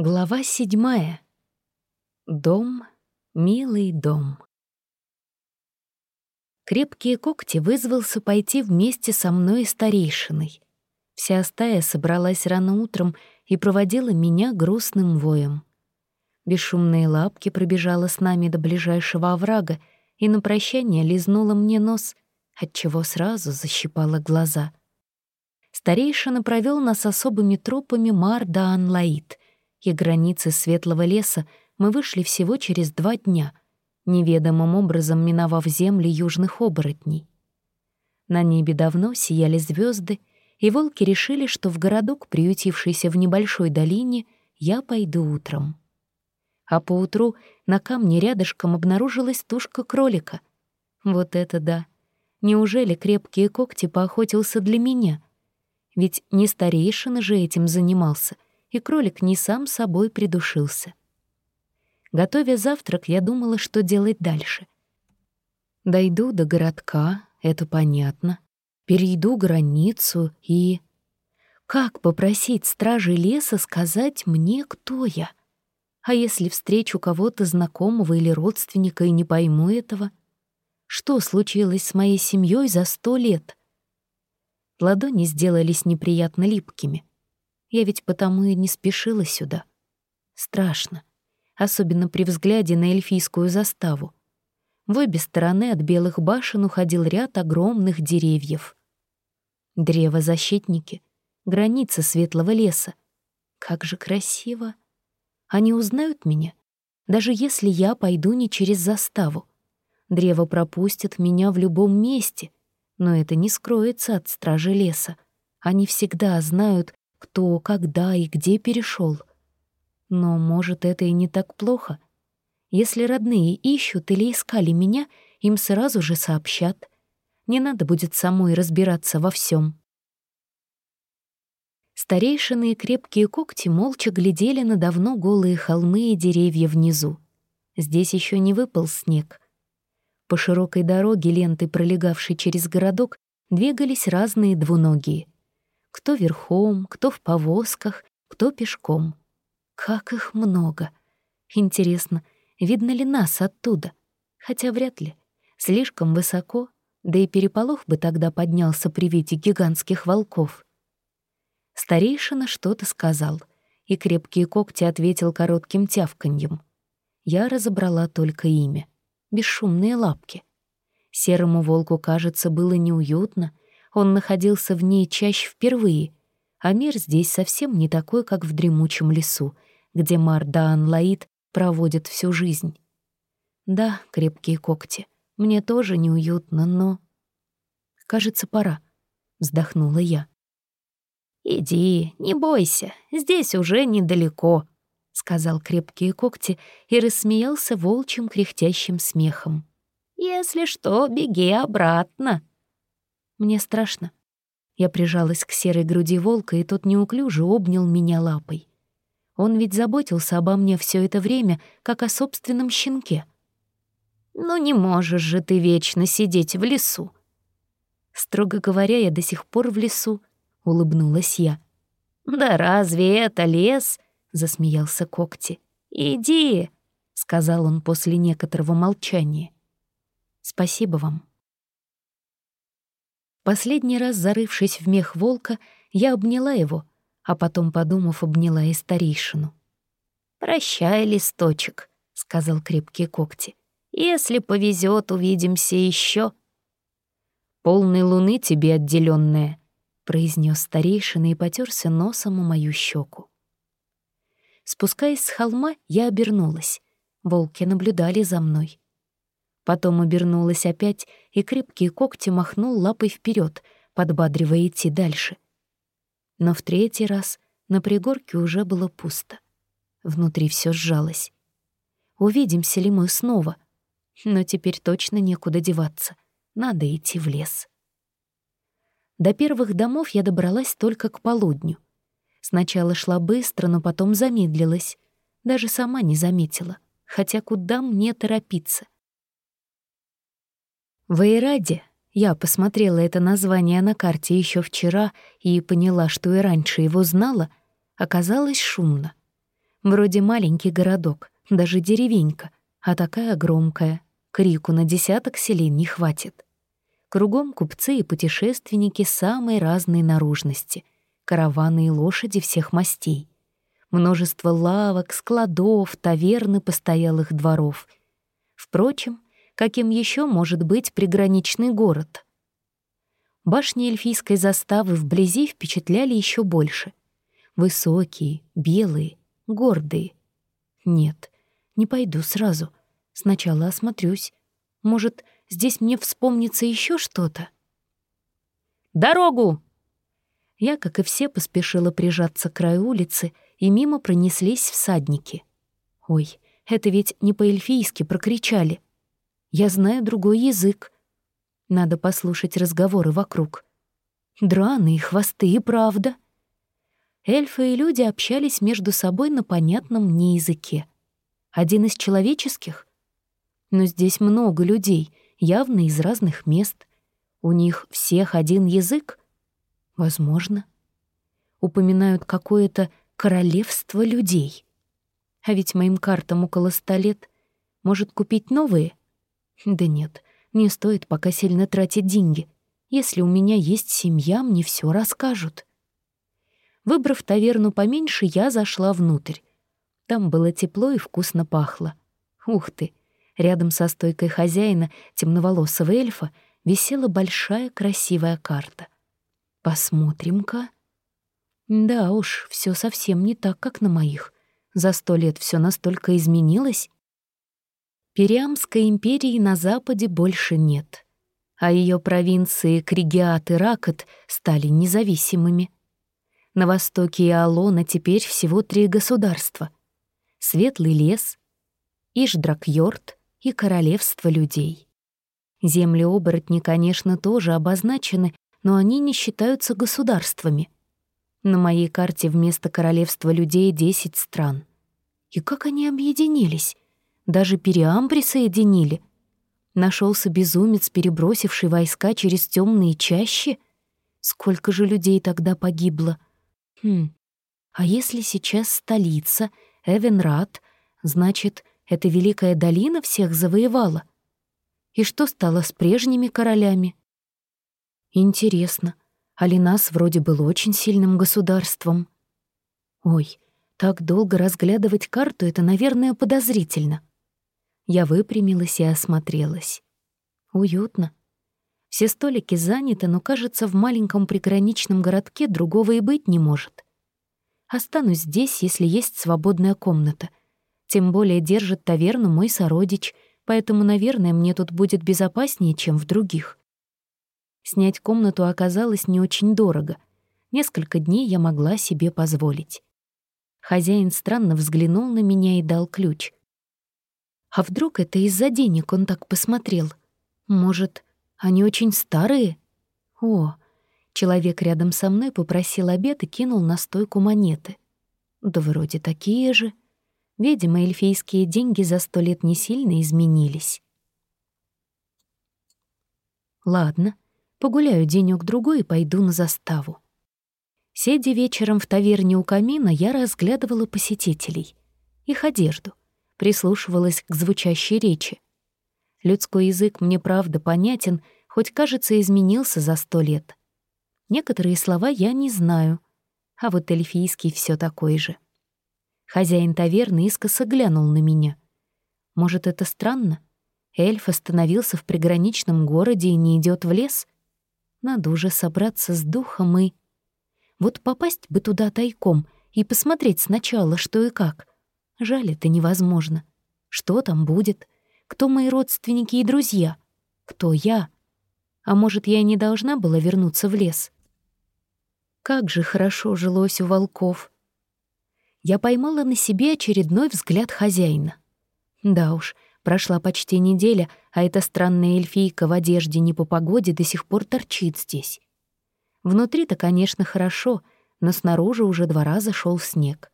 Глава седьмая. Дом, милый дом. Крепкие когти вызвался пойти вместе со мной и старейшиной. Вся стая собралась рано утром и проводила меня грустным воем. Бесшумные лапки пробежала с нами до ближайшего оврага и на прощание лизнула мне нос, отчего сразу защипала глаза. Старейшина провел нас особыми тропами Мар-да-Анлаид — и границы светлого леса мы вышли всего через два дня, неведомым образом миновав земли южных оборотней. На небе давно сияли звезды, и волки решили, что в городок, приютившийся в небольшой долине, я пойду утром. А поутру на камне рядышком обнаружилась тушка кролика. Вот это да! Неужели крепкие когти поохотился для меня? Ведь не старейшина же этим занимался — и кролик не сам собой придушился. Готовя завтрак, я думала, что делать дальше. Дойду до городка, это понятно. Перейду границу и... Как попросить стражи леса сказать мне, кто я? А если встречу кого-то знакомого или родственника и не пойму этого? Что случилось с моей семьей за сто лет? Ладони сделались неприятно липкими. Я ведь потому и не спешила сюда. Страшно, особенно при взгляде на эльфийскую заставу. В обе стороны от белых башен уходил ряд огромных деревьев. Древо-защитники, граница светлого леса. Как же красиво! Они узнают меня, даже если я пойду не через заставу. Древо пропустит меня в любом месте, но это не скроется от стражи леса. Они всегда знают, кто, когда и где перешел. Но, может, это и не так плохо. Если родные ищут или искали меня, им сразу же сообщат. Не надо будет самой разбираться во всем. Старейшины и крепкие когти молча глядели на давно голые холмы и деревья внизу. Здесь еще не выпал снег. По широкой дороге, лентой пролегавшей через городок, двигались разные двуногие — кто верхом, кто в повозках, кто пешком. Как их много. Интересно, видно ли нас оттуда? Хотя вряд ли. Слишком высоко, да и переполох бы тогда поднялся при виде гигантских волков. Старейшина что-то сказал, и крепкие когти ответил коротким тявканьем. Я разобрала только имя. Бесшумные лапки. Серому волку, кажется, было неуютно, он находился в ней чаще впервые, а мир здесь совсем не такой, как в дремучем лесу, где Мардаан Лаид проводит всю жизнь. Да, крепкие когти, мне тоже неуютно, но... Кажется, пора, вздохнула я. «Иди, не бойся, здесь уже недалеко», — сказал крепкие когти и рассмеялся волчьим кряхтящим смехом. «Если что, беги обратно». Мне страшно. Я прижалась к серой груди волка, и тот неуклюже обнял меня лапой. Он ведь заботился обо мне все это время, как о собственном щенке. «Ну не можешь же ты вечно сидеть в лесу!» Строго говоря, я до сих пор в лесу, — улыбнулась я. «Да разве это лес?» — засмеялся Когти. «Иди!» — сказал он после некоторого молчания. «Спасибо вам». Последний раз зарывшись в мех волка, я обняла его, а потом, подумав, обняла и старейшину. «Прощай, листочек», — сказал крепкие когти. «Если повезет, увидимся еще. «Полной луны тебе отделенная, произнес старейшина и потерся носом у мою щеку. Спускаясь с холма, я обернулась. Волки наблюдали за мной. Потом обернулась опять, и крепкие когти махнул лапой вперед, подбадривая идти дальше. Но в третий раз на пригорке уже было пусто. Внутри все сжалось. Увидимся ли мы снова? Но теперь точно некуда деваться. Надо идти в лес. До первых домов я добралась только к полудню. Сначала шла быстро, но потом замедлилась. Даже сама не заметила. Хотя куда мне торопиться — в Эйраде я посмотрела это название на карте еще вчера и поняла, что и раньше его знала, оказалось шумно. Вроде маленький городок, даже деревенька, а такая громкая. Крику на десяток селен не хватит. Кругом купцы и путешественники самой разной наружности, караваны и лошади всех мастей. Множество лавок, складов, таверны постоялых дворов. Впрочем, каким еще может быть приграничный город? Башни эльфийской заставы вблизи впечатляли еще больше. Высокие, белые, гордые. Нет, не пойду сразу. Сначала осмотрюсь. Может, Здесь мне вспомнится еще что-то. «Дорогу!» Я, как и все, поспешила прижаться к краю улицы, и мимо пронеслись всадники. Ой, это ведь не по-эльфийски прокричали. Я знаю другой язык. Надо послушать разговоры вокруг. Драные хвосты и правда. Эльфы и люди общались между собой на понятном мне языке. Один из человеческих? Но здесь много людей — явно из разных мест. У них всех один язык? Возможно. Упоминают какое-то королевство людей. А ведь моим картам около ста лет. Может, купить новые? Да нет, не стоит пока сильно тратить деньги. Если у меня есть семья, мне все расскажут. Выбрав таверну поменьше, я зашла внутрь. Там было тепло и вкусно пахло. Ух ты, Рядом со стойкой хозяина, темноволосого эльфа, висела большая красивая карта. «Посмотрим-ка». Да уж, все совсем не так, как на моих. За сто лет все настолько изменилось. Периамской империи на западе больше нет, а ее провинции Кригиат и Ракот стали независимыми. На востоке Иолона теперь всего три государства — Светлый лес, Ишдрак-Йорд и королевство людей. Земли оборотни, конечно, тоже обозначены, но они не считаются государствами. На моей карте вместо королевства людей 10 стран. И как они объединились? Даже Периам присоединили. Нашелся безумец, перебросивший войска через темные чащи? Сколько же людей тогда погибло? Хм, а если сейчас столица, Эвенрат, значит, эта великая долина всех завоевала? И что стало с прежними королями? Интересно, Алинас вроде был очень сильным государством. Ой, так долго разглядывать карту — это, наверное, подозрительно. Я выпрямилась и осмотрелась. Уютно. Все столики заняты, но, кажется, в маленьком приграничном городке другого и быть не может. Останусь здесь, если есть свободная комната. Тем более держит таверну мой сородич, поэтому, наверное, мне тут будет безопаснее, чем в других. Снять комнату оказалось не очень дорого. Несколько дней я могла себе позволить. Хозяин странно взглянул на меня и дал ключ. А вдруг это из-за денег он так посмотрел? Может, они очень старые? О, человек рядом со мной попросил обед и кинул на стойку монеты. Да вроде такие же. Видимо, эльфийские деньги за сто лет не сильно изменились. Ладно, погуляю денёк-другой и пойду на заставу. Сидя вечером в таверне у камина, я разглядывала посетителей, их одежду, прислушивалась к звучащей речи. Людской язык мне правда понятен, хоть, кажется, изменился за сто лет. Некоторые слова я не знаю, а вот эльфийский все такой же. Хозяин таверны искоса глянул на меня. Может, это странно? Эльф остановился в приграничном городе и не идет в лес? Надо уже собраться с духом и... Вот попасть бы туда тайком и посмотреть сначала, что и как. Жаль, это невозможно. Что там будет? Кто мои родственники и друзья? Кто я? А может, я и не должна была вернуться в лес? Как же хорошо жилось у волков я поймала на себе очередной взгляд хозяина. Да уж, прошла почти неделя, а эта странная эльфийка в одежде не по погоде до сих пор торчит здесь. Внутри-то, конечно, хорошо, но снаружи уже два раза шел снег.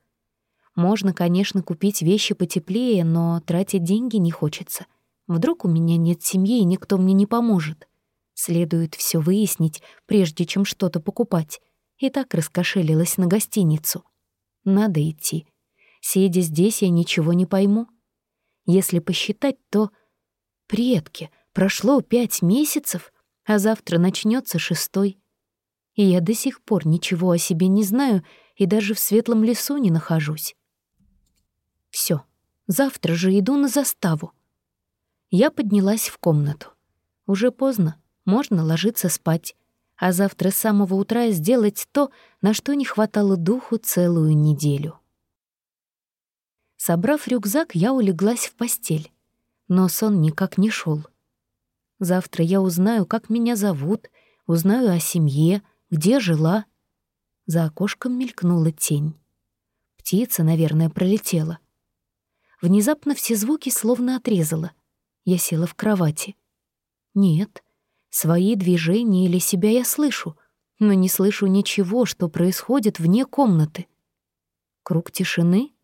Можно, конечно, купить вещи потеплее, но тратить деньги не хочется. Вдруг у меня нет семьи и никто мне не поможет. Следует все выяснить, прежде чем что-то покупать. И так раскошелилась на гостиницу. Надо идти. Сидя здесь, я ничего не пойму. Если посчитать, то... Предки, прошло пять месяцев, а завтра начнется шестой. И я до сих пор ничего о себе не знаю и даже в светлом лесу не нахожусь. Все, завтра же иду на заставу. Я поднялась в комнату. Уже поздно, можно ложиться спать, а завтра с самого утра сделать то, на что не хватало духу целую неделю. Собрав рюкзак, я улеглась в постель, но сон никак не шел. Завтра я узнаю, как меня зовут, узнаю о семье, где жила. За окошком мелькнула тень. Птица, наверное, пролетела. Внезапно все звуки словно отрезала. Я села в кровати. Нет, свои движения или себя я слышу, но не слышу ничего, что происходит вне комнаты. Круг тишины?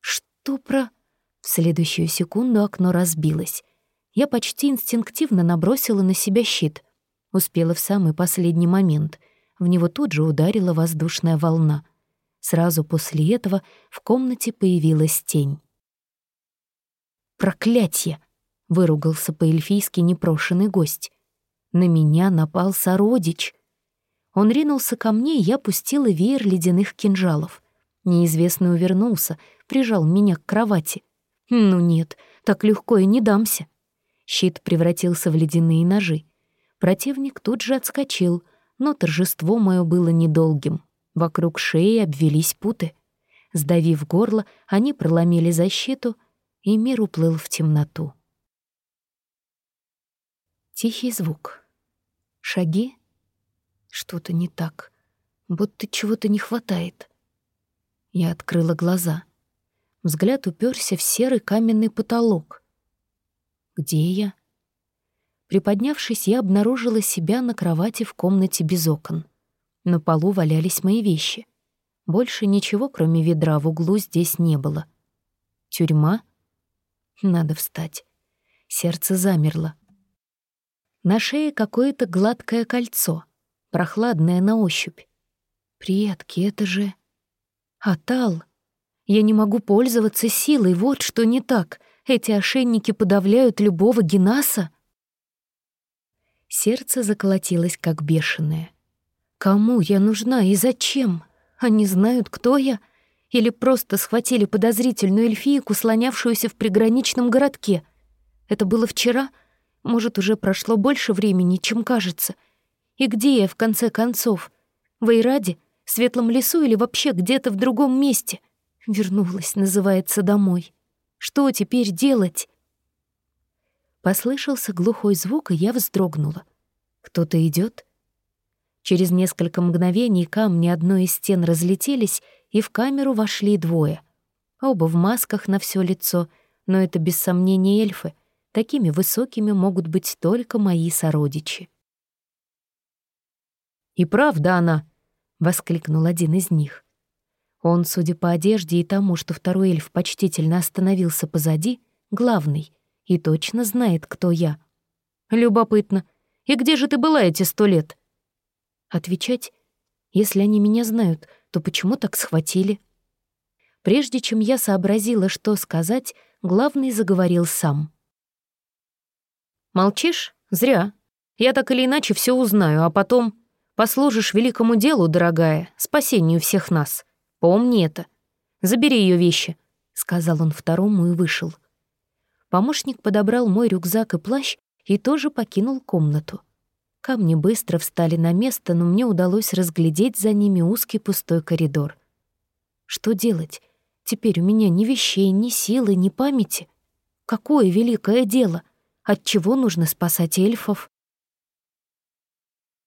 Что про... В следующую секунду окно разбилось. Я почти инстинктивно набросила на себя щит. Успела в самый последний момент. В него тут же ударила воздушная волна. Сразу после этого в комнате появилась тень. «Проклятье!» — выругался по-эльфийски непрошенный гость. «На меня напал сородич!» Он ринулся ко мне, и я пустила веер ледяных кинжалов. Неизвестный увернулся, прижал меня к кровати. «Ну нет, так легко и не дамся!» Щит превратился в ледяные ножи. Противник тут же отскочил, но торжество мое было недолгим. Вокруг шеи обвелись путы. Сдавив горло, они проломили защиту, и мир уплыл в темноту. Тихий звук. Шаги? Что-то не так. Будто чего-то не хватает. Я открыла глаза. Взгляд уперся в серый каменный потолок. Где я? Приподнявшись, я обнаружила себя на кровати в комнате без окон. На полу валялись мои вещи. Больше ничего, кроме ведра, в углу здесь не было. Тюрьма? Надо встать. Сердце замерло. На шее какое-то гладкое кольцо, прохладное на ощупь. Предки, это же... Атал! Я не могу пользоваться силой, вот что не так — эти ошейники подавляют любого генаса? Сердце заколотилось, как бешеное. Кому я нужна и зачем? Они знают, кто я? Или просто схватили подозрительную эльфийку, слонявшуюся в приграничном городке? Это было вчера? Может, уже прошло больше времени, чем кажется. И где я, в конце концов? В Эйраде? Светлом лесу или вообще где-то в другом месте? Вернулась, называется, домой. Что теперь делать?» Послышался глухой звук, и я вздрогнула. «Кто-то идет? Через несколько мгновений камни одной из стен разлетелись, и в камеру вошли двое. Оба в масках на все лицо, но это без сомнения эльфы. Такими высокими могут быть только мои сородичи. «И правда она!» — воскликнул один из них. Он, судя по одежде и тому, что второй эльф почтительно остановился позади, главный и точно знает, кто я. Любопытно. И где же ты была эти сто лет? Отвечать? Если они меня знают, то почему так схватили? Прежде чем я сообразила, что сказать, главный заговорил сам. «Молчишь? Зря. Я так или иначе все узнаю, а потом послужишь великому делу, дорогая, спасению всех нас. Помни это. Забери ее вещи», — сказал он второму и вышел. Помощник подобрал мой рюкзак и плащ и тоже покинул комнату. Камни быстро встали на место, но мне удалось разглядеть за ними узкий пустой коридор. Что делать? Теперь у меня ни вещей, ни силы, ни памяти. Какое великое дело! От чего нужно спасать эльфов?